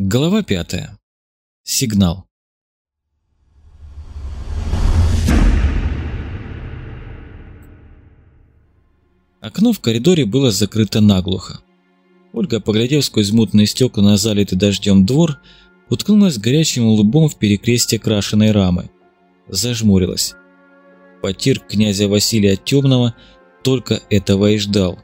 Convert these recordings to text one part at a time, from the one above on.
Глава пятая. Сигнал. Окно в коридоре было закрыто наглухо. Ольга, поглядев сквозь мутные стекла на залитый дождем двор, уткнулась горячим лбом в перекрестие крашеной рамы. Зажмурилась. Потир князя Василия Темного только этого и ждал.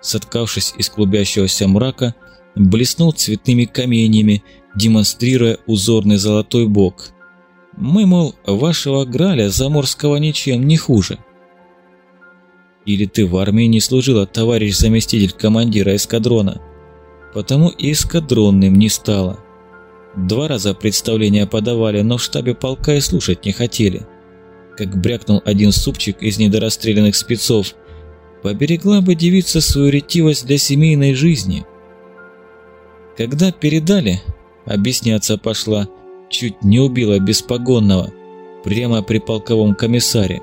Соткавшись из клубящегося мрака, блеснул цветными каменьями, демонстрируя узорный золотой бок. Мы, мол, вашего Граля заморского ничем не хуже. Или ты в армии не служила, товарищ заместитель командира эскадрона? Потому и эскадронным не стало. Два раза представления подавали, но в штабе полка и слушать не хотели. Как брякнул один супчик из недорасстрелянных спецов, поберегла бы девица свою ретивость для семейной жизни. Когда передали, объясняться пошла, чуть не убила беспогонного, прямо при полковом комиссаре.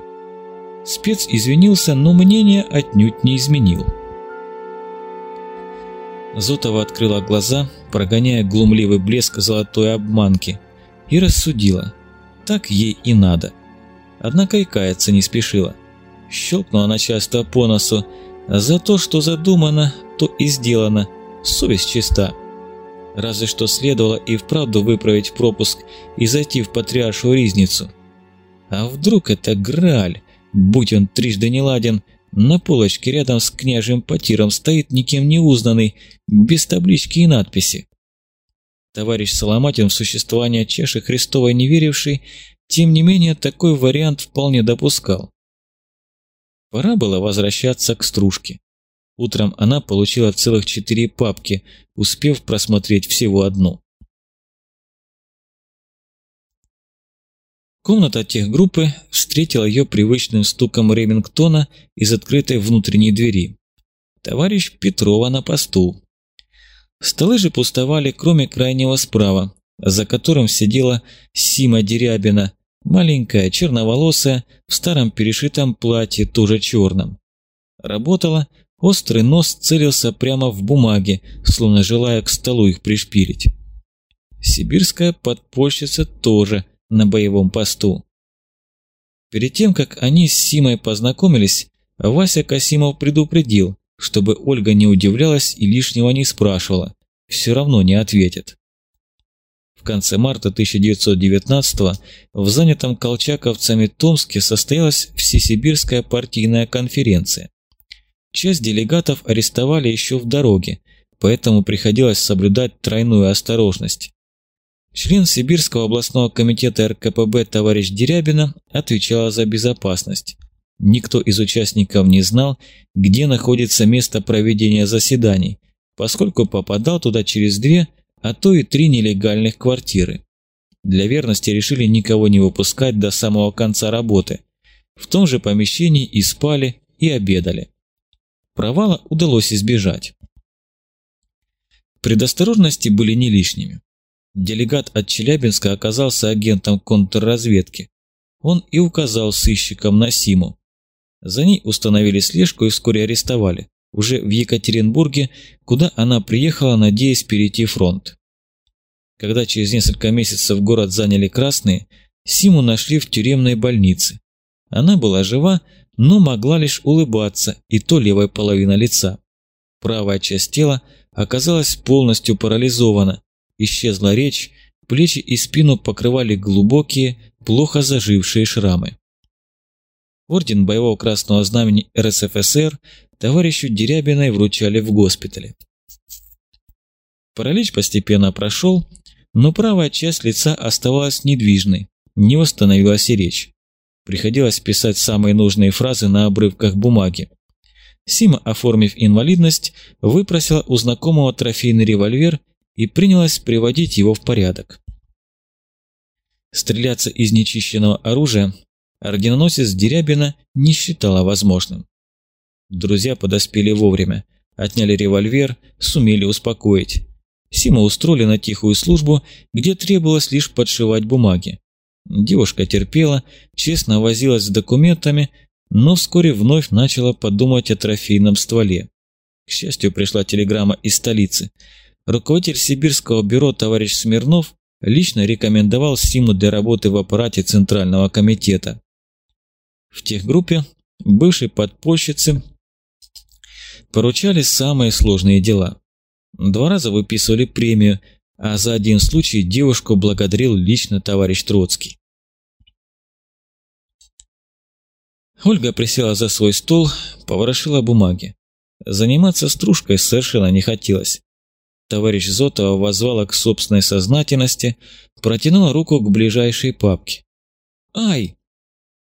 Спец извинился, но мнение отнюдь не изменил. Зотова открыла глаза, прогоняя глумливый блеск золотой обманки, и рассудила. Так ей и надо. Однако и каяться не спешила. Щелкнула начальство по носу. За то, что задумано, то и сделано. Совесть чиста. Разве что следовало и вправду выправить пропуск и зайти в патриаршую ризницу. А вдруг это Грааль? Будь он трижды неладен, на полочке рядом с княжим потиром стоит никем не узнанный, без таблички и надписи. Товарищ Соломатин в существование чеши Христовой не веривший, тем не менее такой вариант вполне допускал. Пора было возвращаться к стружке. Утром она получила целых четыре папки, успев просмотреть всего одну. Комната техгруппы встретила ее привычным стуком Ремингтона из открытой внутренней двери. Товарищ Петрова на посту. Столы же пустовали, кроме крайнего справа, за которым сидела Сима Дерябина, маленькая, черноволосая, в старом перешитом платье, тоже черном. Работала, острый нос целился прямо в бумаге, словно желая к столу их пришпилить. Сибирская подпольщица тоже – на боевом посту. Перед тем, как они с Симой познакомились, Вася Касимов предупредил, чтобы Ольга не удивлялась и лишнего не спрашивала, все равно не ответит. В конце марта 1919 в занятом колчаковцами Томске состоялась Всесибирская партийная конференция. Часть делегатов арестовали еще в дороге, поэтому приходилось соблюдать тройную осторожность. Член Сибирского областного комитета РКПБ товарищ Дерябина отвечала за безопасность. Никто из участников не знал, где находится место проведения заседаний, поскольку попадал туда через две, а то и три нелегальных квартиры. Для верности решили никого не выпускать до самого конца работы. В том же помещении и спали, и обедали. Провала удалось избежать. Предосторожности были не лишними. Делегат от Челябинска оказался агентом контрразведки. Он и указал сыщикам на Симу. За ней установили слежку и вскоре арестовали, уже в Екатеринбурге, куда она приехала, надеясь перейти фронт. Когда через несколько месяцев город заняли красные, Симу нашли в тюремной больнице. Она была жива, но могла лишь улыбаться, и то левой половина лица. Правая часть тела оказалась полностью парализована, исчезла речь, плечи и спину покрывали глубокие, плохо зажившие шрамы. Орден Боевого Красного Знамени РСФСР товарищу Дерябиной вручали в госпитале. Паралич постепенно прошел, но правая часть лица оставалась недвижной, не восстановилась и речь. Приходилось писать самые нужные фразы на обрывках бумаги. Сима, оформив инвалидность, выпросила у знакомого трофейный револьвер и принялась приводить его в порядок. Стреляться из нечищенного оружия орденоносец Дерябина не считала возможным. Друзья подоспели вовремя, отняли револьвер, сумели успокоить. Сима устроили на тихую службу, где требовалось лишь подшивать бумаги. Девушка терпела, честно возилась с документами, но вскоре вновь начала подумать о трофейном стволе. К счастью, пришла телеграмма из столицы. руководитель сибирского бюро товарищ Смирнов лично рекомендовал Симу для работы в аппарате Центрального комитета. В техгруппе бывшей подпольщицы поручали самые сложные дела. Два раза выписывали премию, а за один случай девушку благодарил лично товарищ Троцкий. Ольга присела за свой стол, поворошила бумаги. Заниматься стружкой совершенно не хотелось. Товарищ Зотова возвала к собственной сознательности, протянула руку к ближайшей папке. «Ай!»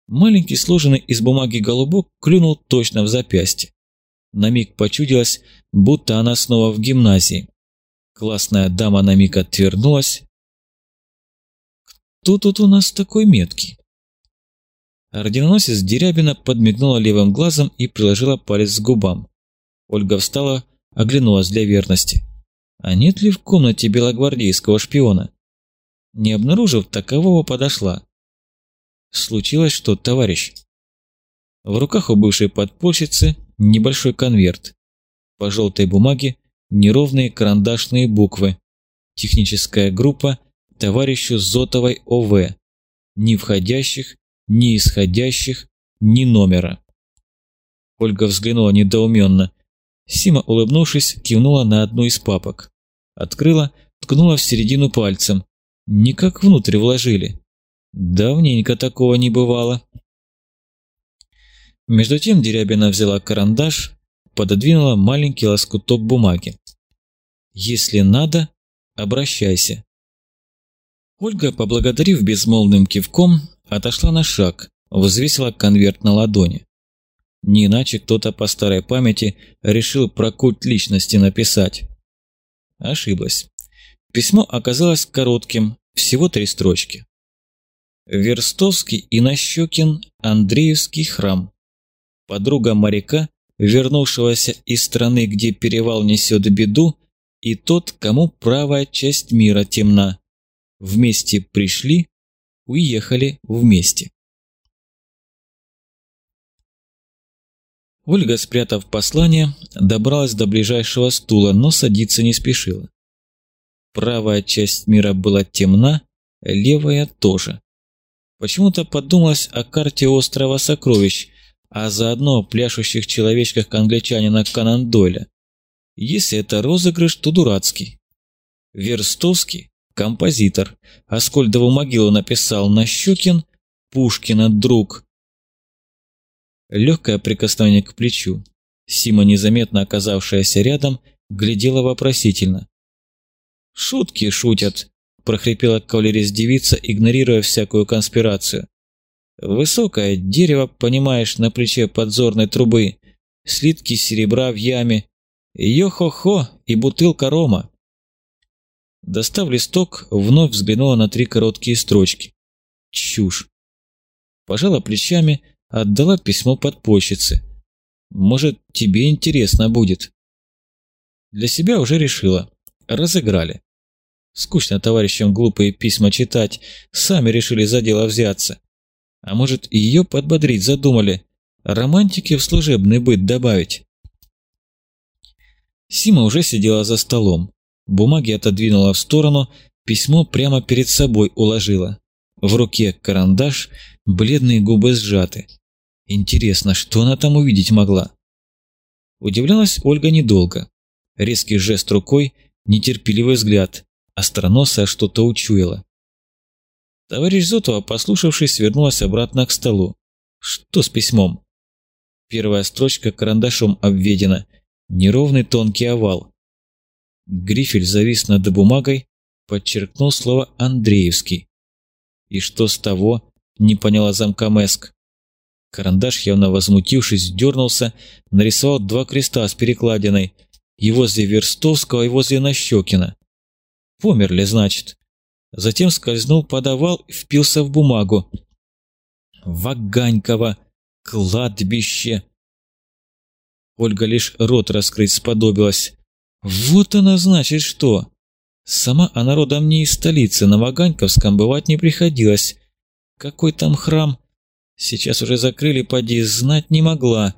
Маленький сложенный из бумаги голубок клюнул точно в запястье. На миг почудилось, будто она снова в гимназии. Классная дама на миг отвернулась. «Кто тут у нас такой меткий?» Орденоносец Дерябина подмигнула левым глазом и приложила палец к губам. Ольга встала, оглянулась для верности. А нет ли в комнате белогвардейского шпиона? Не обнаружив такового, подошла. Случилось что, товарищ? В руках у бывшей подпольщицы небольшой конверт. По желтой бумаге неровные карандашные буквы. Техническая группа товарищу Зотовой ОВ. Ни входящих, ни исходящих, ни номера. Ольга взглянула недоуменно. Сима, улыбнувшись, кивнула на одну из папок. Открыла, ткнула в середину пальцем. Никак внутрь вложили. Давненько такого не бывало. Между тем Дерябина взяла карандаш, пододвинула маленький лоскуток бумаги. «Если надо, обращайся». Ольга, поблагодарив безмолвным кивком, Отошла на шаг, взвесила конверт на ладони. Не иначе кто-то по старой памяти решил про культ личности написать. Ошиблась. Письмо оказалось коротким, всего три строчки. Верстовский и Нащекин Андреевский храм. Подруга моряка, вернувшегося из страны, где перевал несет беду, и тот, кому правая часть мира темна. Вместе пришли, уехали вместе. Ольга, спрятав послание, добралась до ближайшего стула, но садиться не спешила. Правая часть мира была темна, левая тоже. Почему-то подумалось о карте острова Сокровищ, а заодно о пляшущих человечках англичанина Конан Дойля. Если это розыгрыш, то дурацкий. Верстовский Композитор. Аскольдову могилу написал Нащекин, Пушкина друг. Легкое прикосновение к плечу. Сима, незаметно оказавшаяся рядом, глядела вопросительно. «Шутки шутят», – прохрипела кавалерист девица, игнорируя всякую конспирацию. «Высокое дерево, понимаешь, на плече подзорной трубы, слитки серебра в яме, йо-хо-хо и бутылка рома. Достав листок, вновь взглянула на три короткие строчки. Чушь. Пожала плечами, отдала письмо подпольщице. Может, тебе интересно будет. Для себя уже решила. Разыграли. Скучно товарищам глупые письма читать, сами решили за дело взяться. А может, ее подбодрить задумали, романтики в служебный быт добавить. Сима уже сидела за столом. Бумаги отодвинула в сторону, письмо прямо перед собой уложила. В руке карандаш, бледные губы сжаты. Интересно, что она там увидеть могла? Удивлялась Ольга недолго. Резкий жест рукой, нетерпеливый взгляд. Остроносая что-то учуяла. Товарищ Зотова, послушавшись, вернулась обратно к столу. Что с письмом? Первая строчка карандашом обведена. Неровный тонкий овал. Грифель завис над бумагой, подчеркнул слово «Андреевский». «И что с того?» – не поняла замка Мэск. Карандаш, явно возмутившись, дернулся, нарисовал два креста с перекладиной, и возле Верстовского, и возле Нащекина. Померли, значит. Затем скользнул подавал и впился в бумагу. Ваганьково, кладбище. Ольга лишь рот раскрыть сподобилась. Вот она значит что. Сама она родом не из столицы, на Ваганьковском бывать не приходилось. Какой там храм? Сейчас уже закрыли, поди, знать не могла.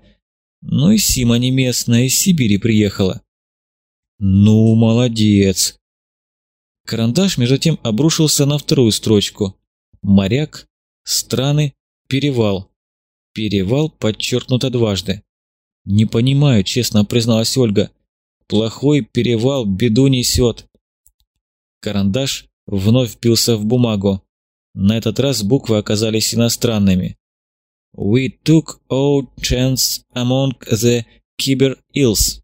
Ну и Сима не местная, из Сибири приехала. Ну, молодец. Карандаш между тем обрушился на вторую строчку. Моряк, страны, перевал. Перевал подчеркнуто дважды. «Не понимаю», — честно призналась Ольга. «Плохой перевал беду несет». Карандаш вновь впился в бумагу. На этот раз буквы оказались иностранными. We took our chance among the Кибер Илс.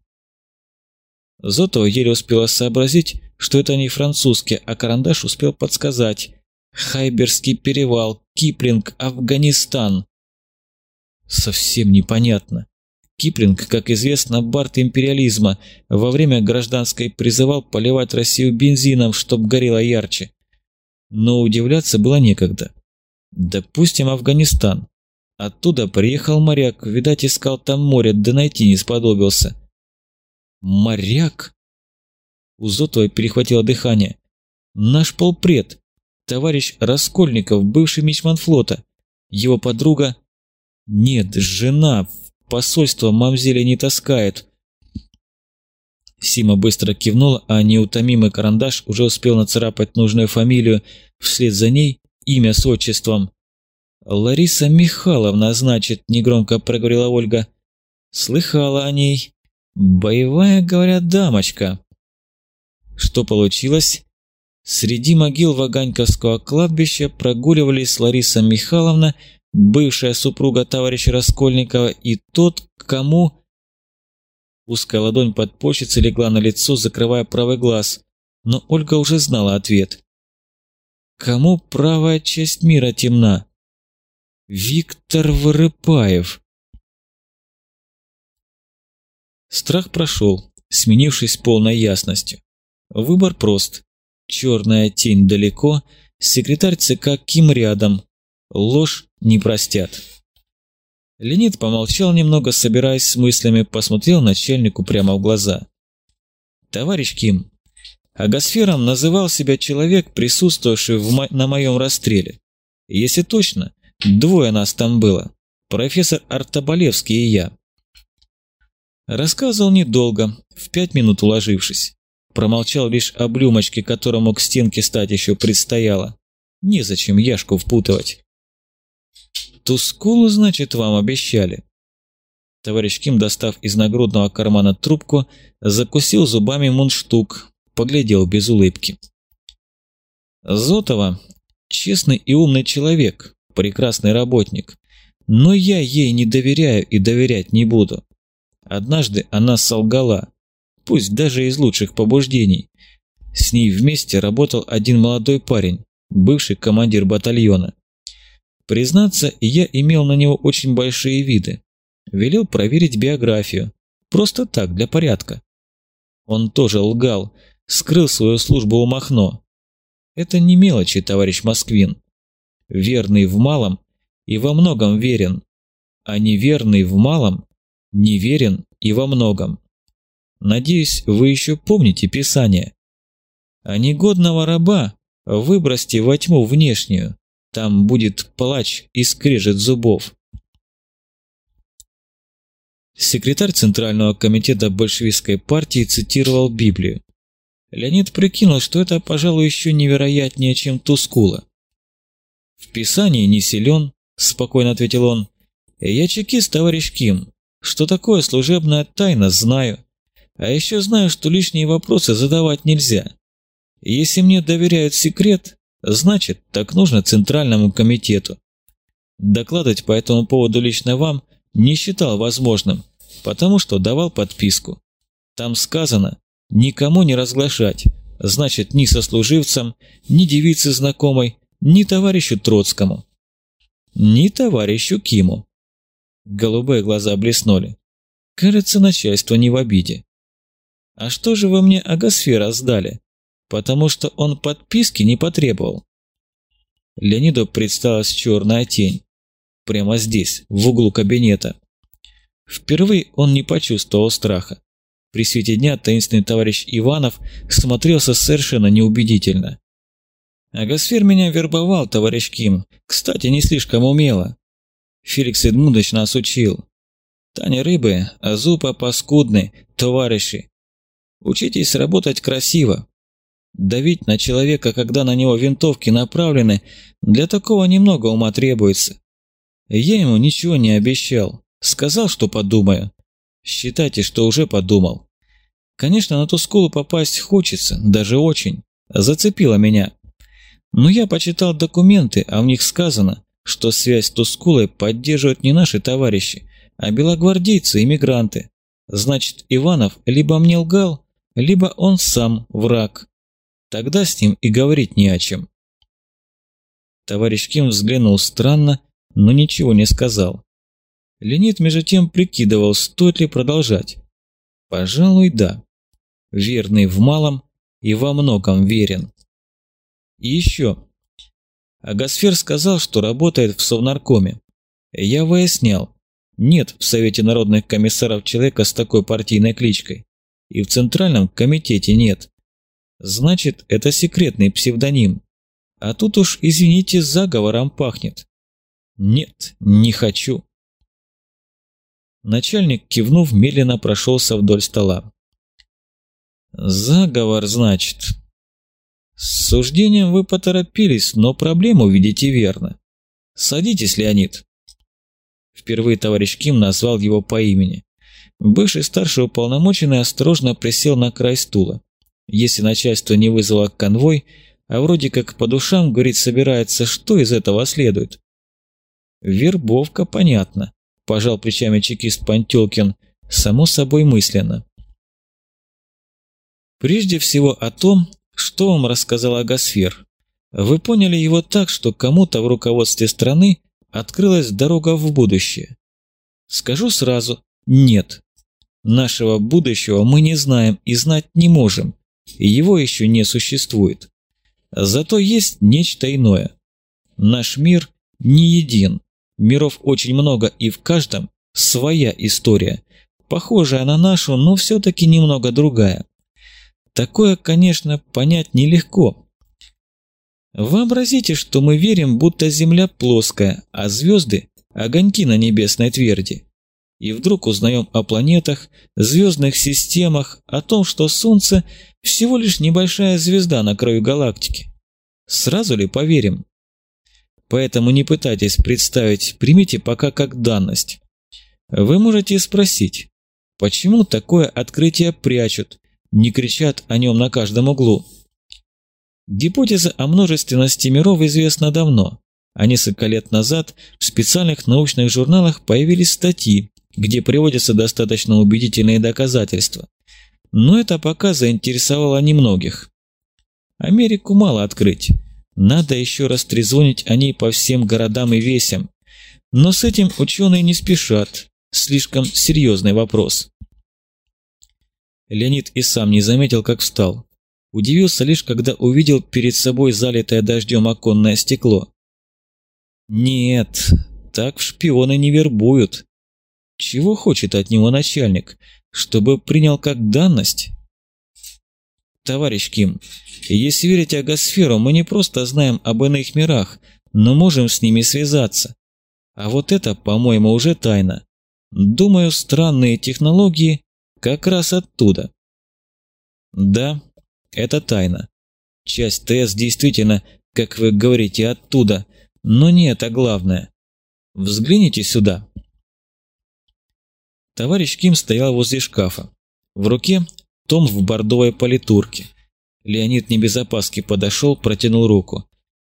Зото еле успела сообразить, что это не французский, а карандаш успел подсказать. Хайберский перевал, Киплинг, Афганистан. Совсем непонятно. Киплинг, как известно, бард империализма, во время гражданской призывал поливать Россию бензином, чтоб горело ярче. Но удивляться было некогда. Допустим, Афганистан. Оттуда приехал моряк, видать, искал там море, да найти не сподобился. Моряк? У Зотовой перехватило дыхание. Наш полпред, товарищ Раскольников, бывший мичман флота. Его подруга... Нет, жена, посольство мамзеля не таскает. Сима быстро кивнула, а неутомимый карандаш уже успел нацарапать нужную фамилию, вслед за ней имя с отчеством. «Лариса Михайловна, значит», — негромко проговорила Ольга. «Слыхала о ней. Боевая, говорят, дамочка». Что получилось? Среди могил Ваганьковского кладбища прогуливались Лариса Михайловна, бывшая супруга товарища Раскольникова, и тот, кому... Узкая ладонь подпольщицы легла на лицо, закрывая правый глаз, но Ольга уже знала ответ. Кому правая часть мира темна? Виктор Вырыпаев. Страх прошел, сменившись полной ясностью. Выбор прост. Черная тень далеко, секретарь ЦК Ким рядом. Ложь не простят. Леонид помолчал немного, собираясь с мыслями, посмотрел начальнику прямо в глаза. «Товарищ Ким, агосфером называл себя человек, присутствовавший мо на моем расстреле. Если точно, Двое нас там было. Профессор Артобалевский и я. Рассказывал недолго, в пять минут уложившись. Промолчал лишь об рюмочке, которому к стенке стать еще предстояло. Незачем Яшку впутывать. Тускулу, значит, вам обещали. Товарищ Ким, достав из нагрудного кармана трубку, закусил зубами мундштук, поглядел без улыбки. Зотова – честный и умный человек, прекрасный работник. Но я ей не доверяю и доверять не буду. Однажды она солгала, пусть даже из лучших побуждений. С ней вместе работал один молодой парень, бывший командир батальона. Признаться, я имел на него очень большие виды. Велел проверить биографию. Просто так, для порядка. Он тоже лгал, скрыл свою службу у Махно. Это не мелочи, товарищ Москвин верный в малом и во многом верен, а неверный в малом неверен и во многом. Надеюсь, вы еще помните Писание. А негодного раба выбросьте во тьму внешнюю, там будет плач и скрежет зубов. Секретарь Центрального комитета большевистской партии цитировал Библию. Леонид прикинул, что это, пожалуй, еще невероятнее, чем Тускула. «В Писании не силен», – спокойно ответил он. «Я чекист, товарищ Ким. Что такое служебная тайна, знаю. А еще знаю, что лишние вопросы задавать нельзя. Если мне доверяют секрет, значит, так нужно Центральному комитету. Докладывать по этому поводу лично вам не считал возможным, потому что давал подписку. Там сказано «никому не разглашать», значит, ни сослуживцам, ни девице знакомой, ни товарищу Троцкому, ни товарищу Киму. Голубые глаза блеснули. Кажется, начальство не в обиде. А что же вы мне Агосфера сдали? Потому что он подписки не потребовал. Леониду предсталась черная тень. Прямо здесь, в углу кабинета. Впервые он не почувствовал страха. При свете дня таинственный товарищ Иванов смотрелся совершенно неубедительно. Агосфер меня вербовал, товарищ Ким. Кстати, не слишком умело. Феликс Эдмундович нас учил. Таня рыбы, а зубы паскудны, товарищи. Учитесь работать красиво. Давить на человека, когда на него винтовки направлены, для такого немного ума требуется. Я ему ничего не обещал. Сказал, что подумаю. Считайте, что уже подумал. Конечно, на ту скулу попасть хочется, даже очень. Зацепило меня. Но я почитал документы, а в них сказано, что связь с Тускулой поддерживают не наши товарищи, а белогвардейцы, иммигранты. Значит, Иванов либо мне лгал, либо он сам враг. Тогда с ним и говорить не о чем. Товарищ Ким взглянул странно, но ничего не сказал. Леонид между тем прикидывал, стоит ли продолжать. Пожалуй, да. Верный в малом и во многом верен. И еще. Агасфер сказал, что работает в Совнаркоме. Я выяснял. Нет в Совете народных комиссаров человека с такой партийной кличкой. И в Центральном комитете нет. Значит, это секретный псевдоним. А тут уж, извините, заговором пахнет. Нет, не хочу. Начальник, кивнув, медленно прошелся вдоль стола. Заговор, значит. С суждением вы поторопились, но проблему видите верно. Садитесь, Леонид. Впервые товарищ Ким назвал его по имени. Бывший старший уполномоченный осторожно присел на край стула. Если начальство не вызвало конвой, а вроде как по душам, говорит, собирается, что из этого следует? Вербовка, понятно, пожал плечами чекист Пантелкин, само собой мысленно. Прежде всего о том, что вам рассказал Агасфер. Вы поняли его так, что кому-то в руководстве страны открылась дорога в будущее. Скажу сразу, нет. Нашего будущего мы не знаем и знать не можем, его еще не существует. Зато есть нечто иное. Наш мир не един. Миров очень много и в каждом своя история. Похожая на нашу, но все-таки немного другая. Такое, конечно, понять нелегко. Вообразите, что мы верим, будто Земля плоская, а звезды – огоньки на небесной тверди. И вдруг узнаем о планетах, звездных системах, о том, что Солнце – всего лишь небольшая звезда на краю галактики. Сразу ли поверим? Поэтому не пытайтесь представить, примите пока как данность. Вы можете спросить, почему такое открытие прячут, не кричат о нем на каждом углу? Гипотеза о множественности миров известна давно, а несколько лет назад в специальных научных журналах появились статьи, где приводятся достаточно убедительные доказательства. Но это пока заинтересовало немногих. Америку мало открыть. Надо еще раз трезвонить о ней по всем городам и весям. Но с этим ученые не спешат. Слишком серьезный вопрос. Леонид и сам не заметил, как встал. Удивился лишь, когда увидел перед собой залитое дождем оконное стекло. Нет, так в шпионы не вербуют. Чего хочет от него начальник? Чтобы принял как данность? Товарищ Ким, если верить Агосферу, мы не просто знаем об иных мирах, но можем с ними связаться. А вот это, по-моему, уже тайна. Думаю, странные технологии как раз оттуда. Да, это тайна. Часть ТС действительно, как вы говорите, оттуда, но не это главное. Взгляните сюда. Товарищ Ким стоял возле шкафа. В руке том в бордовой политурке. Леонид не без опаски подошел, протянул руку.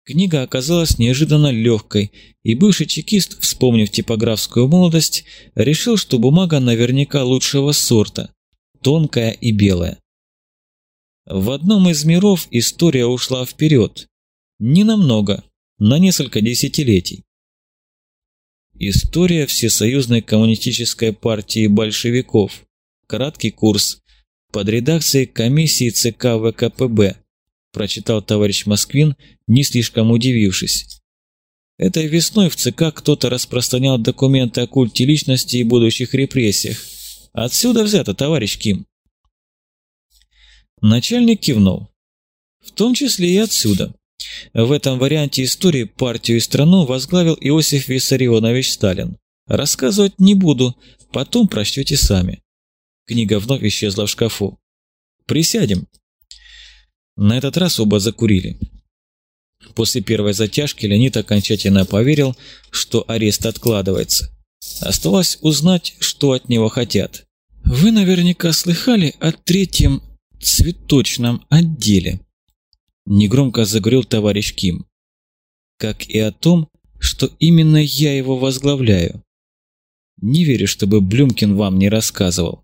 Книга оказалась неожиданно легкой, и бывший чекист, вспомнив типографскую молодость, решил, что бумага наверняка лучшего сорта, тонкая и белая. В одном из миров история ушла вперед. Не намного, на несколько десятилетий. История Всесоюзной коммунистической партии большевиков. Краткий курс. Под редакцией комиссии ЦК ВКПБ. Прочитал товарищ Москвин, не слишком удивившись. Этой весной в ЦК кто-то распространял документы о культе личности и будущих репрессиях. Отсюда взято, товарищ Ким. Начальник кивнул. В том числе и отсюда. В этом варианте истории партию и страну возглавил Иосиф Виссарионович Сталин. Рассказывать не буду, потом прочтете сами. Книга вновь исчезла в шкафу. Присядем». На этот раз оба закурили. После первой затяжки Леонид окончательно поверил, что арест откладывается. Осталось узнать, что от него хотят. «Вы наверняка слыхали о третьем цветочном отделе», – негромко заговорил товарищ Ким. «Как и о том, что именно я его возглавляю. Не верю, чтобы Блюмкин вам не рассказывал».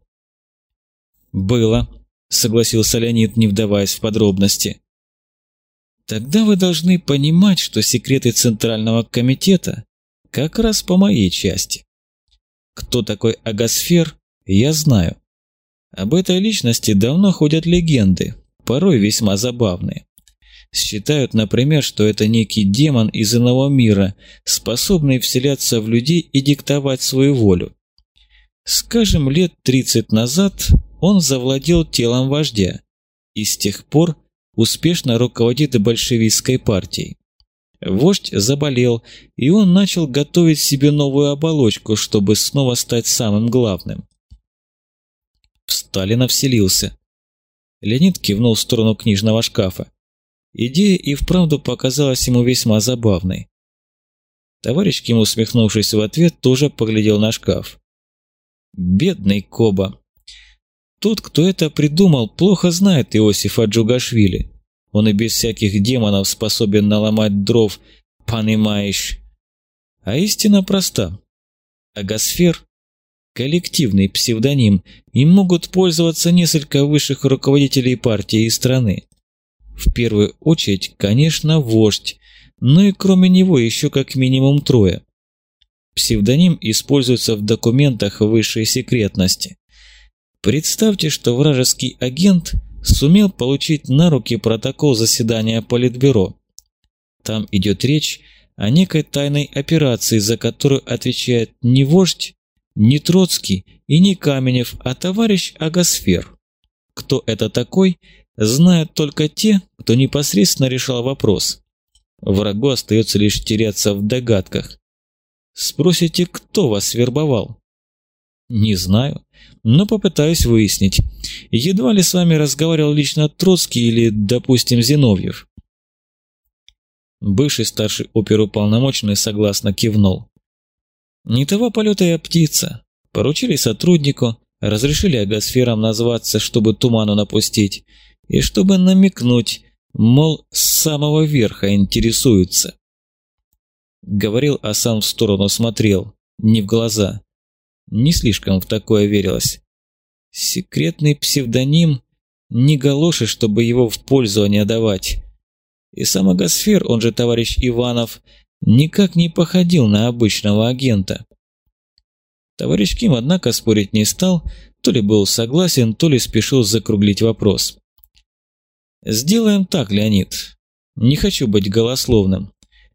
«Было», – согласился Леонид, не вдаваясь в подробности. «Тогда вы должны понимать, что секреты Центрального комитета как раз по моей части. Кто такой Агасфер, я знаю. Об этой личности давно ходят легенды, порой весьма забавные. Считают, например, что это некий демон из иного мира, способный вселяться в людей и диктовать свою волю. Скажем, лет 30 назад он завладел телом вождя и с тех пор успешно руководит большевистской партией. Вождь заболел, и он начал готовить себе новую оболочку, чтобы снова стать самым главным. В Сталина вселился. Леонид кивнул в сторону книжного шкафа. Идея и вправду показалась ему весьма забавной. Товарищ Ким, усмехнувшись в ответ, тоже поглядел на шкаф. «Бедный Коба! Тот, кто это придумал, плохо знает Иосифа Джугашвили. Он и без всяких демонов способен наломать дров, понимаешь. А истина проста. Агосфер – коллективный псевдоним, им могут пользоваться несколько высших руководителей партии и страны. В первую очередь, конечно, вождь, но и кроме него еще как минимум трое. Псевдоним используется в документах высшей секретности. Представьте, что вражеский агент – сумел получить на руки протокол заседания Политбюро. Там идет речь о некой тайной операции, за которую отвечает не вождь, не Троцкий и не Каменев, а товарищ Агасфер. Кто это такой, знают только те, кто непосредственно решал вопрос. Врагу остается лишь теряться в догадках. Спросите, кто вас вербовал? Не знаю, но попытаюсь выяснить. Едва ли с вами разговаривал лично Троцкий или, допустим, Зиновьев. Бывший старший оперуполномоченный согласно кивнул. Не того полета я птица. Поручили сотруднику, разрешили агосферам назваться, чтобы туману напустить, и чтобы намекнуть, мол, с самого верха интересуются. Говорил, а сам в сторону смотрел, не в глаза. Не слишком в такое верилось. Секретный псевдоним не галоши, чтобы его в пользование давать. И сам Агосфер, он же товарищ Иванов, никак не походил на обычного агента. Товарищ Ким, однако, спорить не стал, то ли был согласен, то ли спешил закруглить вопрос. «Сделаем так, Леонид. Не хочу быть голословным.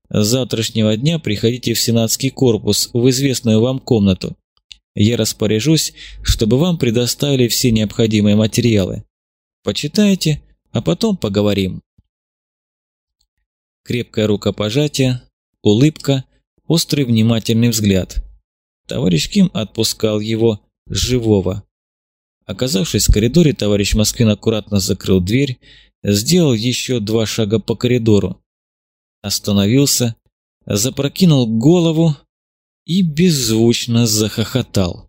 С завтрашнего дня приходите в сенатский корпус, в известную вам комнату. Я распоряжусь, чтобы вам предоставили все необходимые материалы. Почитайте, а потом поговорим. Крепкое рукопожатие, улыбка, острый внимательный взгляд. Товарищ Ким отпускал его живого. Оказавшись в коридоре, товарищ Москвин аккуратно закрыл дверь, сделал еще два шага по коридору. Остановился, запрокинул голову, и беззвучно захохотал.